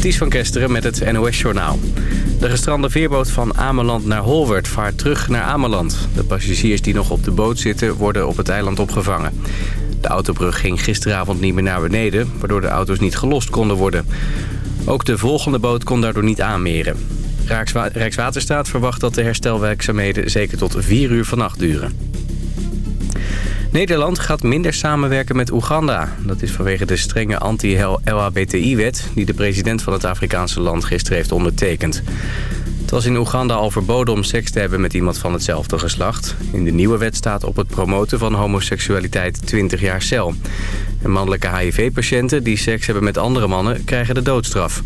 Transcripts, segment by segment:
Ties van Kesteren met het NOS-journaal. De gestrande veerboot van Ameland naar Holwert vaart terug naar Ameland. De passagiers die nog op de boot zitten worden op het eiland opgevangen. De autobrug ging gisteravond niet meer naar beneden... waardoor de auto's niet gelost konden worden. Ook de volgende boot kon daardoor niet aanmeren. Rijkswaterstaat verwacht dat de herstelwerkzaamheden zeker tot 4 uur vannacht duren. Nederland gaat minder samenwerken met Oeganda. Dat is vanwege de strenge anti-LHBTI-wet... die de president van het Afrikaanse land gisteren heeft ondertekend. Het was in Oeganda al verboden om seks te hebben met iemand van hetzelfde geslacht. In de nieuwe wet staat op het promoten van homoseksualiteit 20 jaar cel. En mannelijke HIV-patiënten die seks hebben met andere mannen krijgen de doodstraf.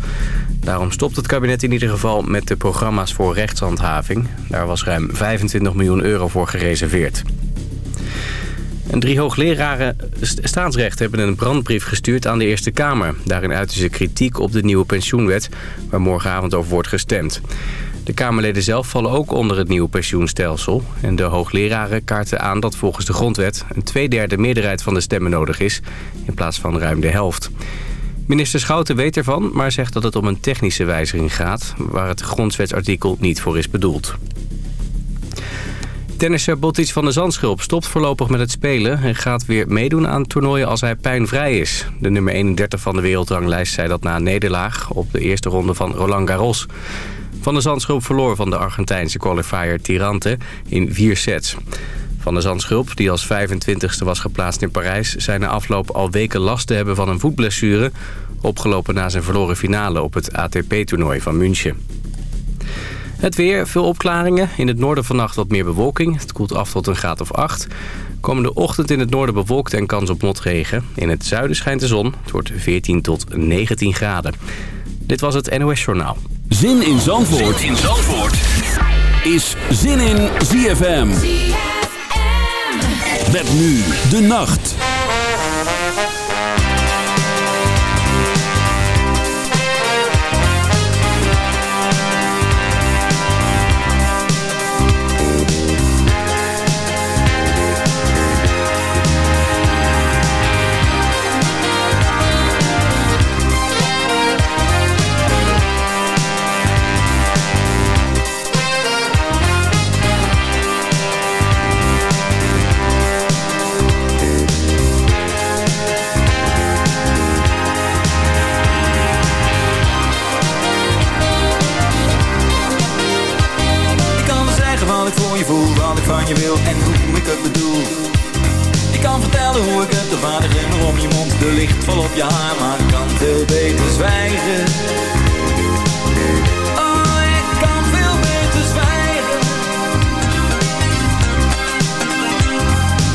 Daarom stopt het kabinet in ieder geval met de programma's voor rechtshandhaving. Daar was ruim 25 miljoen euro voor gereserveerd. Drie hoogleraren staatsrecht hebben een brandbrief gestuurd aan de Eerste Kamer. Daarin uiten ze kritiek op de nieuwe pensioenwet, waar morgenavond over wordt gestemd. De Kamerleden zelf vallen ook onder het nieuwe pensioenstelsel. En de hoogleraren kaarten aan dat volgens de grondwet... een tweederde meerderheid van de stemmen nodig is... in plaats van ruim de helft. Minister Schouten weet ervan, maar zegt dat het om een technische wijziging gaat... waar het grondwetsartikel niet voor is bedoeld. Tennisser Bottic van de Zandschulp stopt voorlopig met het spelen... en gaat weer meedoen aan toernooien als hij pijnvrij is. De nummer 31 van de wereldranglijst zei dat na een nederlaag... op de eerste ronde van Roland Garros. Van de Zandschulp verloor van de Argentijnse qualifier Tirante in vier sets. Van de Zandschulp, die als 25e was geplaatst in Parijs... zijn na afloop al weken last te hebben van een voetblessure... opgelopen na zijn verloren finale op het ATP-toernooi van München. Het weer, veel opklaringen. In het noorden vannacht wat meer bewolking. Het koelt af tot een graad of 8. Komende ochtend in het noorden bewolkt en kans op motregen. In het zuiden schijnt de zon. Het wordt 14 tot 19 graden. Dit was het NOS Journaal. Zin in Zandvoort, zin in Zandvoort. is Zin in ZFM. ZFM. Met nu de nacht. Je wil en hoe ik het bedoel. Ik kan vertellen hoe ik het, de vader en om je mond De licht vol op je haar, maar ik kan veel beter zwijgen. Oh, ik kan veel beter zwijgen.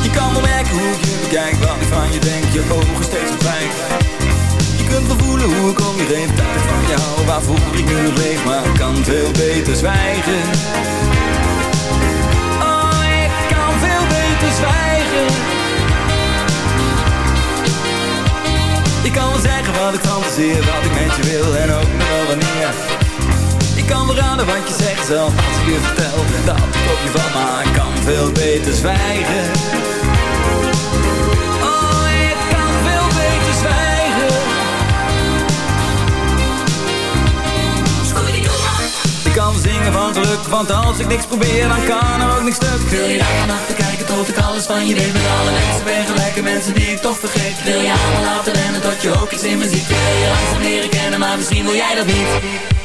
Je kan wel hoe ik je bekijk, wat ik van je denk Je ogen steeds Je kunt wel voelen hoe ik om je heen ik van jou, waarvoor ik nu leef Maar ik kan veel beter zwijgen zwijgen. Ik kan wel zeggen wat ik fantaseer Wat ik met je wil en ook nog wel wanneer. Ik kan wel raden wat je zegt zelf Als ik je vertel dat ik op je van Maar kan. Veel beter zwijgen Want als ik niks probeer dan kan ook niks stuk. Wil je daar vannacht kijken tot ik alles van je weet? Met alle mensen ben gelijke mensen die ik toch vergeet. Wil je allemaal laten rennen tot je ook iets in me ziet? Wil je langzaam leren kennen, maar misschien wil jij dat niet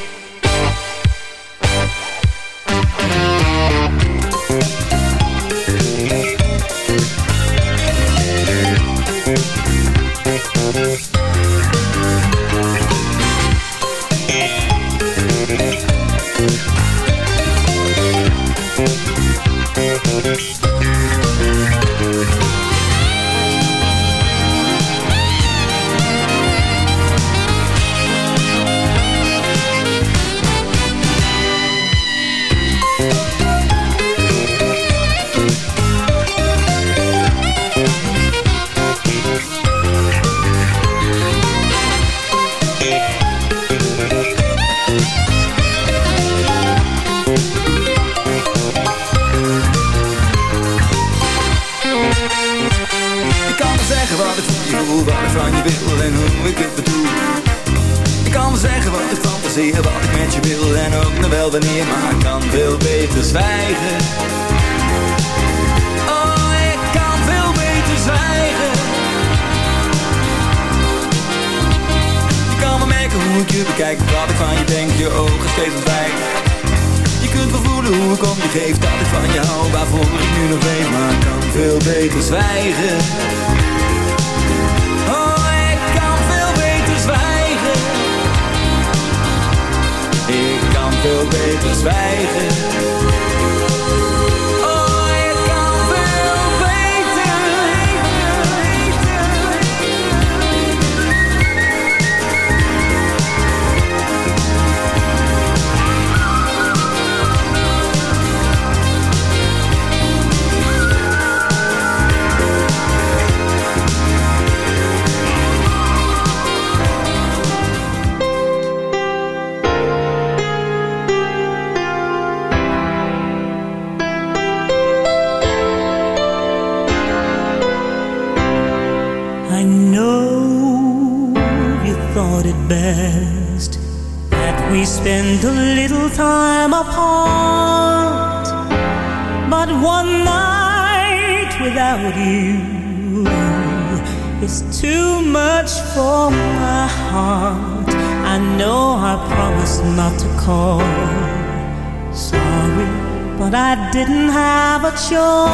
胸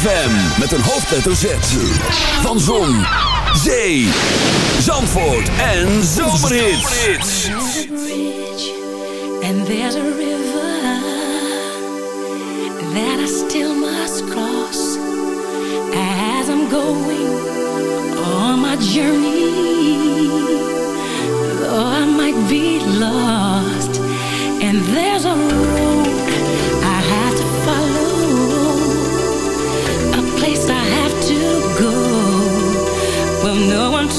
ZFM met een hoofdletter Z. Van Zon, Zee, Zandvoort en Zomerhits. And there's a river that I still must cross. As I'm going on my journey. Though I might be lost. And there's a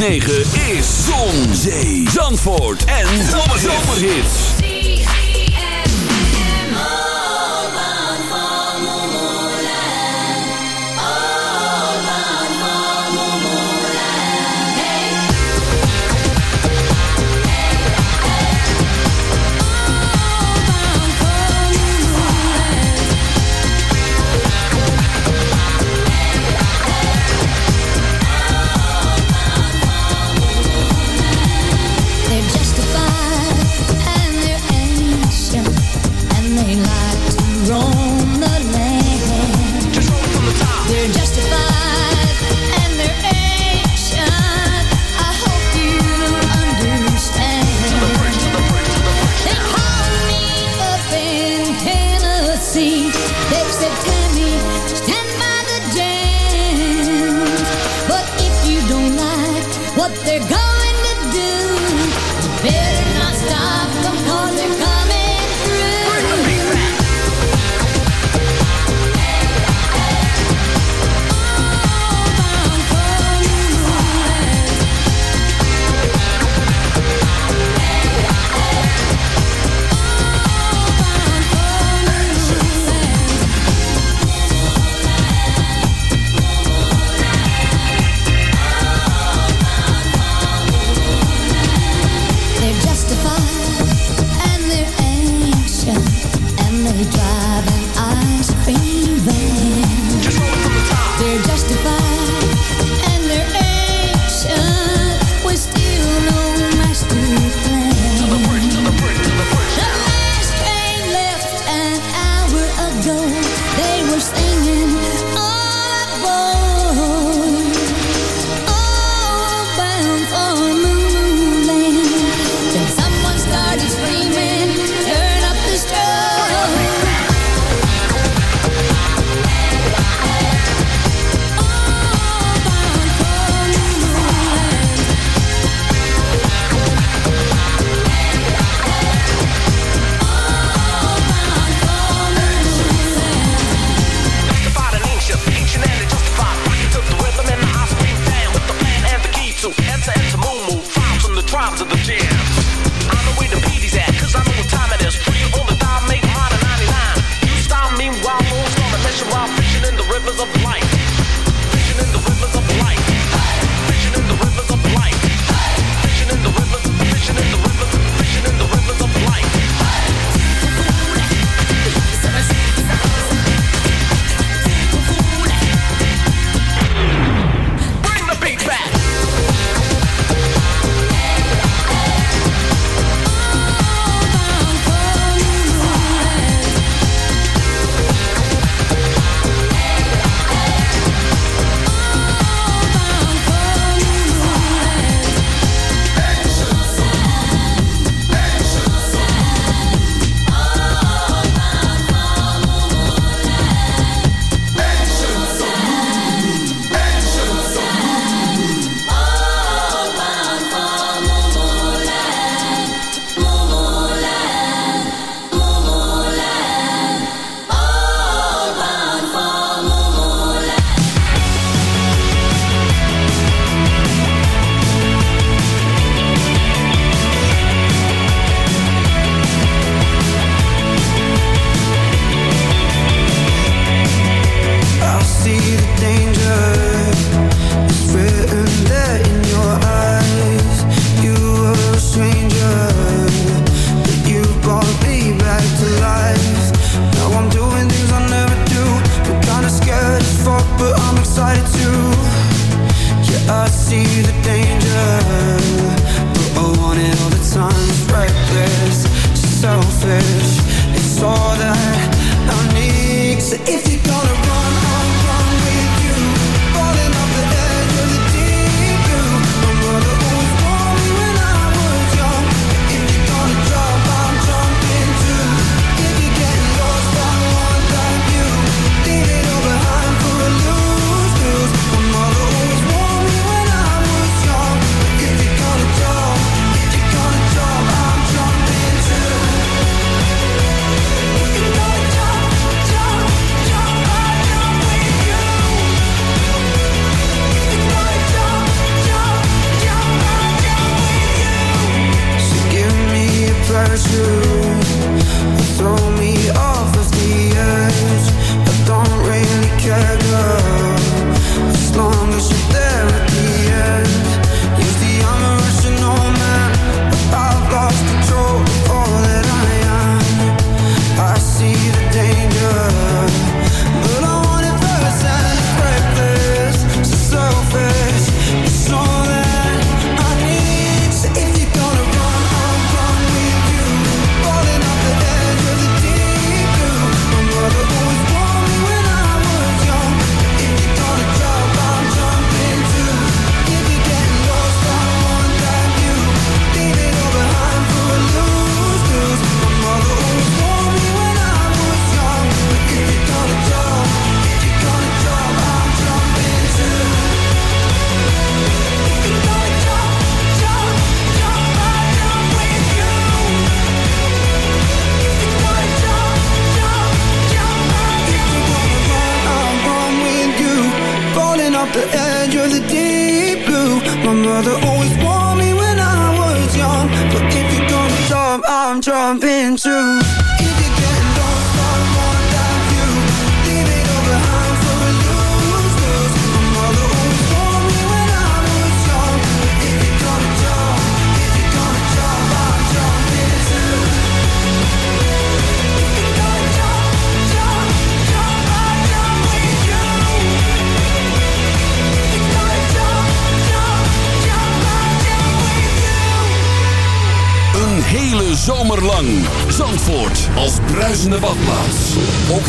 106.9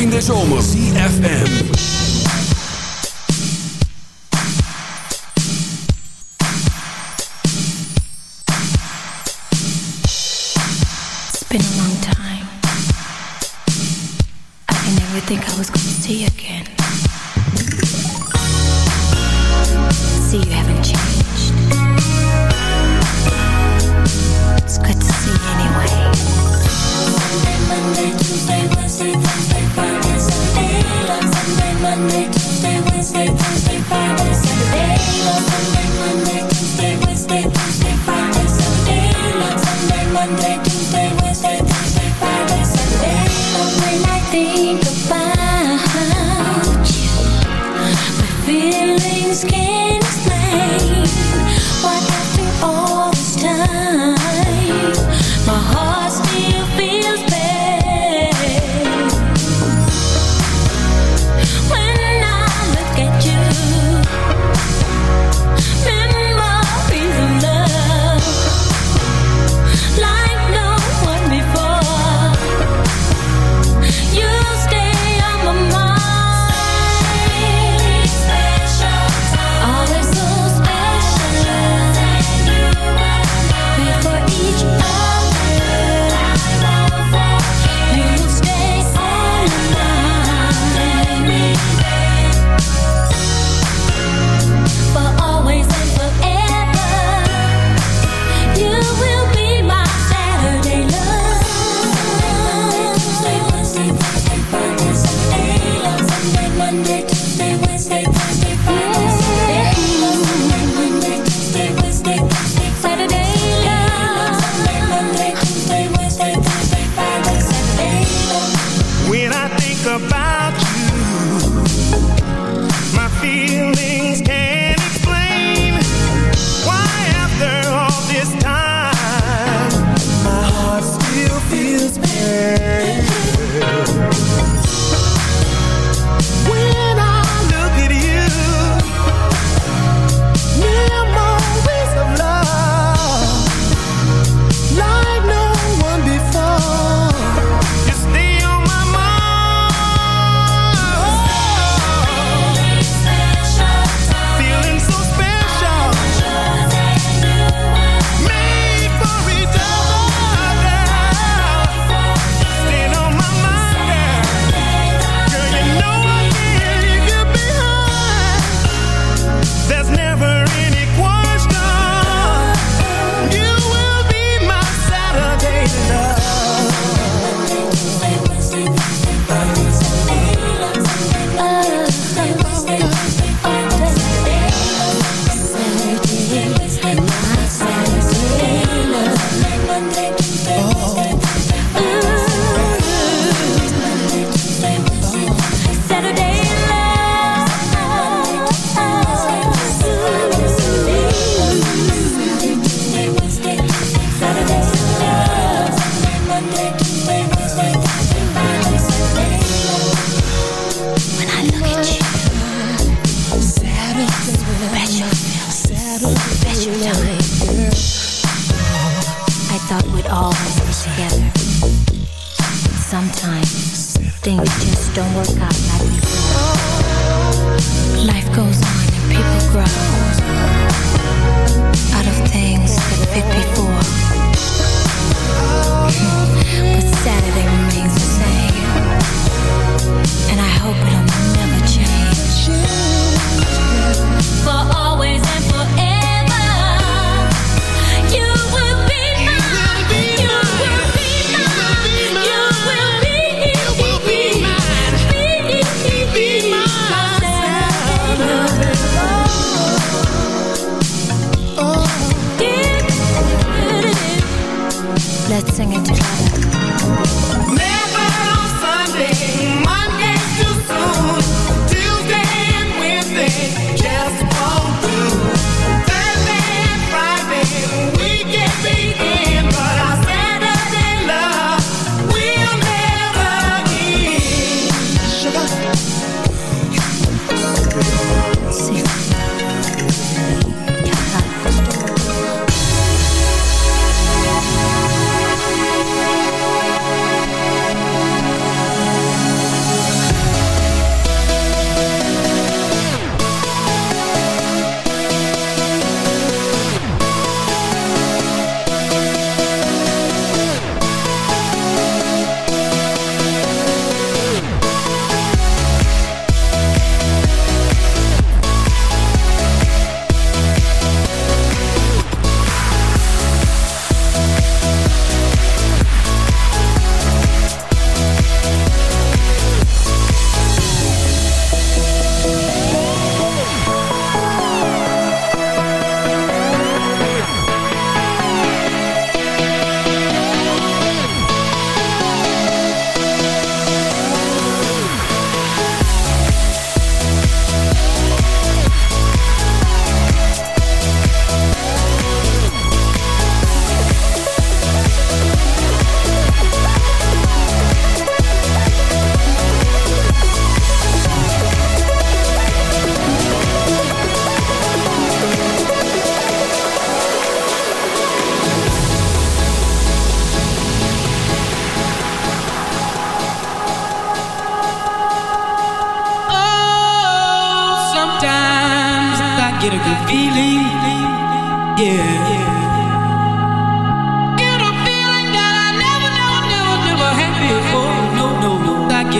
in de zomer.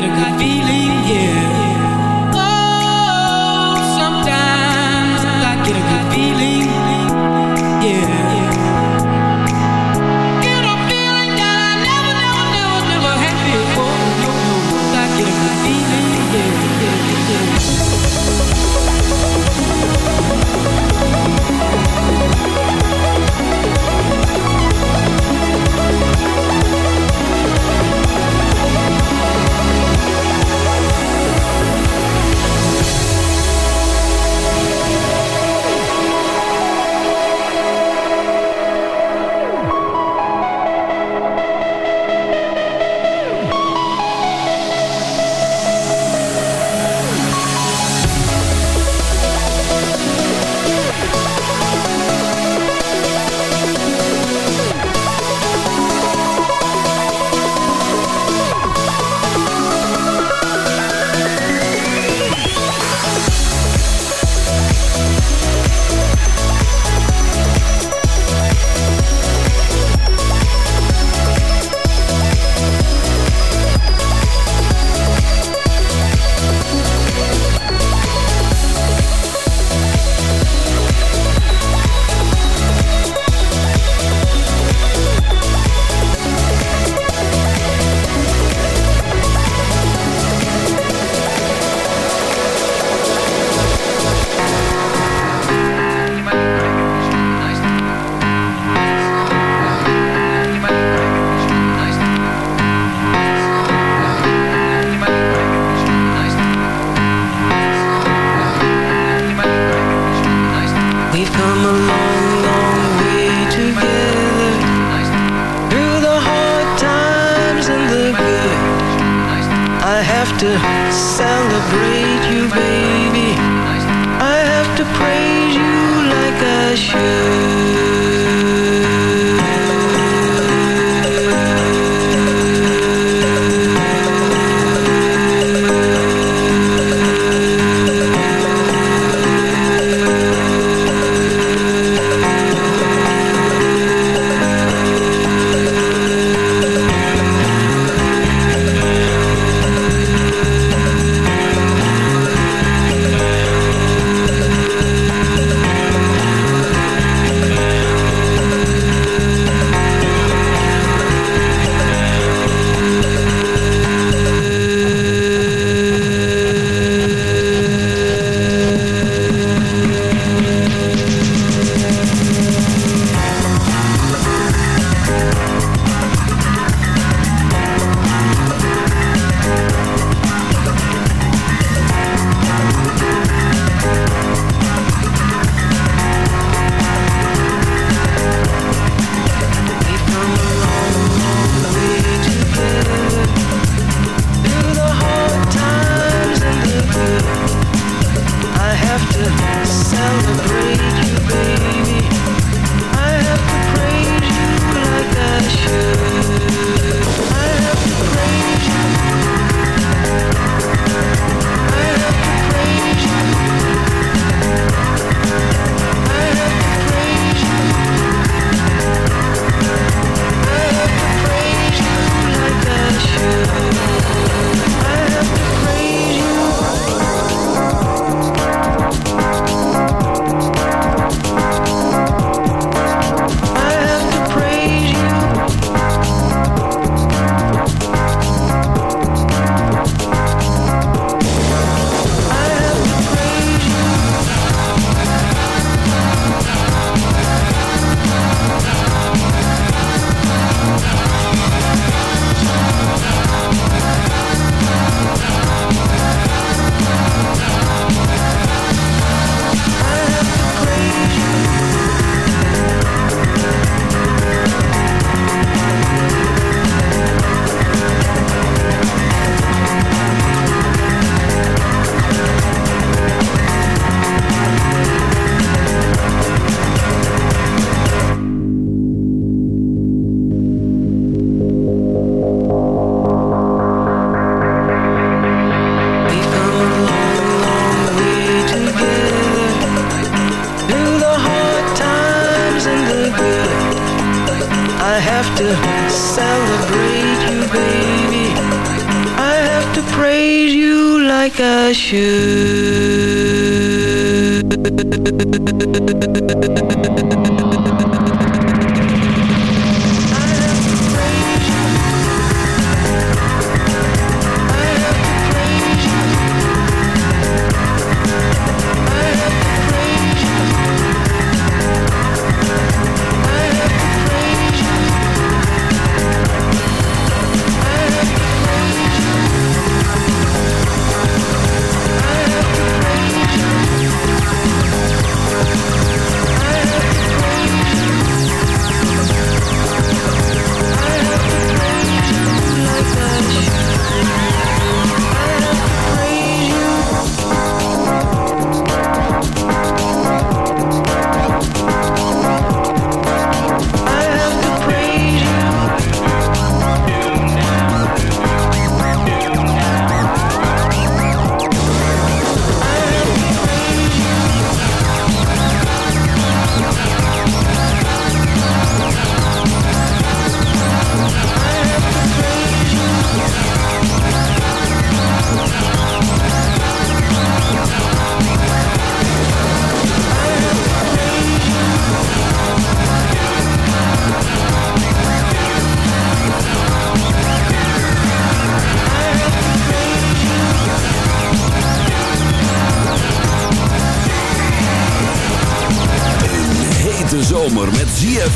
No. I get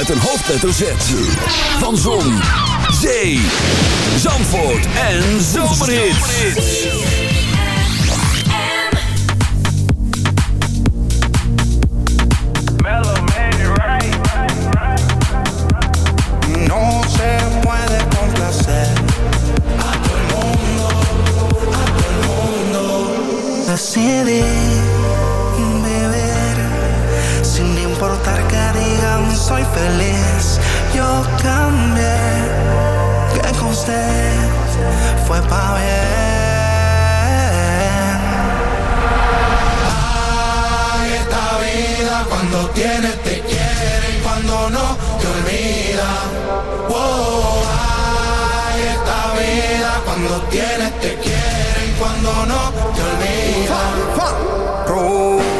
met een hoofdletter Z. Van Zon, Zee, Zandvoort en Zomerhits. No se feliz yo cambié. Que con usted fue pa' bien. Ay, esta vida cuando tienes te quiere y cuando no te olvida. Wow, ay, esta vida cuando tienes te quiere y cuando no te olvida. Pro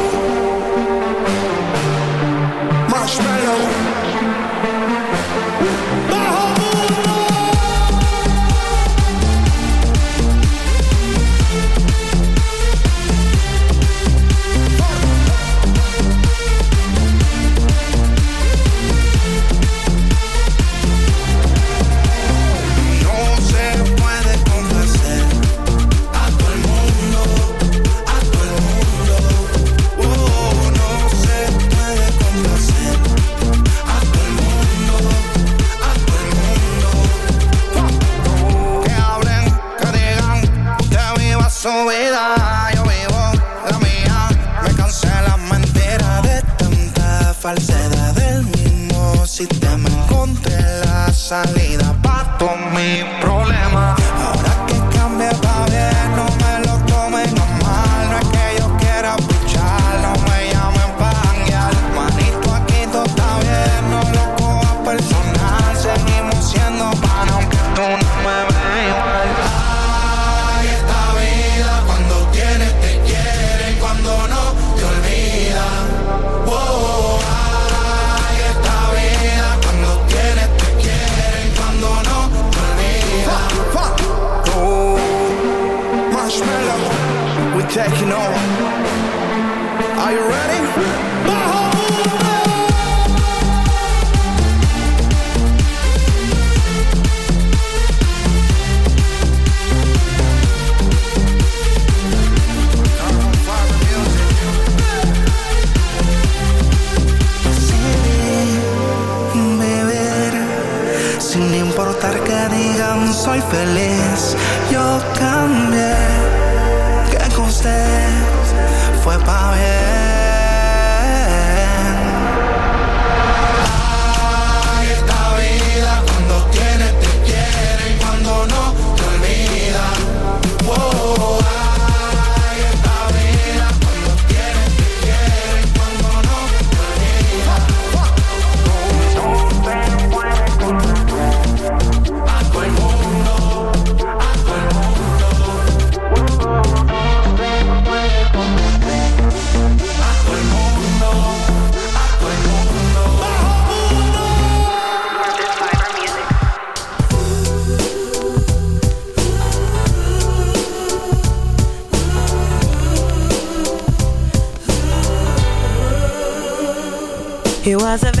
was a